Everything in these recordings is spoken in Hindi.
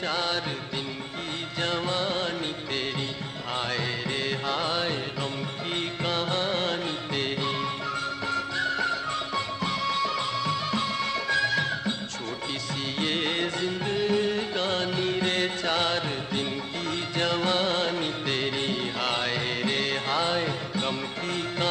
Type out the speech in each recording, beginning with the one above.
चार दिन की जवानी तेरी। हाय रे, हाय, गम की कहानी तेरी। छोटी सी ये जिंदगानी रे, चार दिन की जवानी तेरी। हाय रे, हाय, गम की कहानी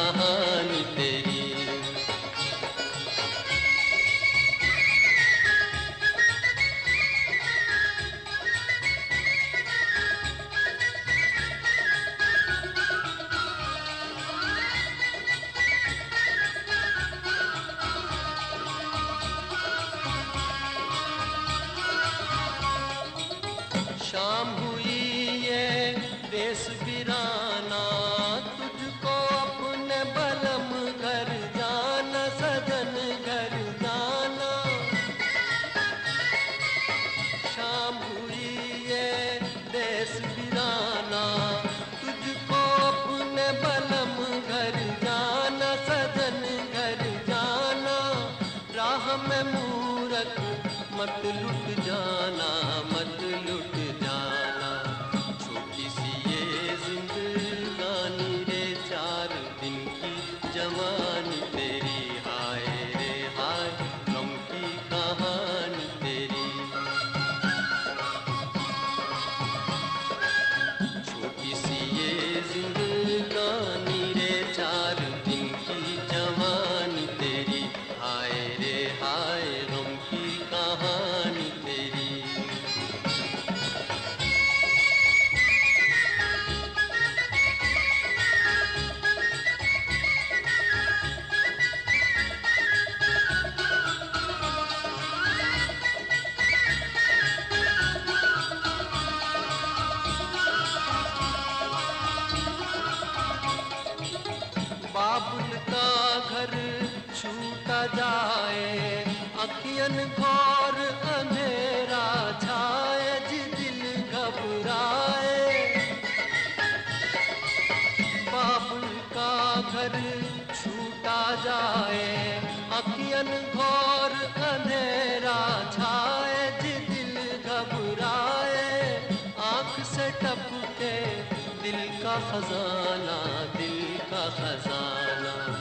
देश वीराना तुझको अपने बलम घर जाना, सजन घर जाना। शाम हुई ये देश वीराना तुझको अपने बलम घर जाना, सजन घर जाना। राह में मूरख मत लुट छूटा जाए अखियन घोर अंधेरा छाए जी दिल घबराए। बाबुल का घर छूटा जाए अखियन घोर अंधेरा छाए जी दिल घबराए। आँख से टपके दिल का खजाना, दिल का खजाना।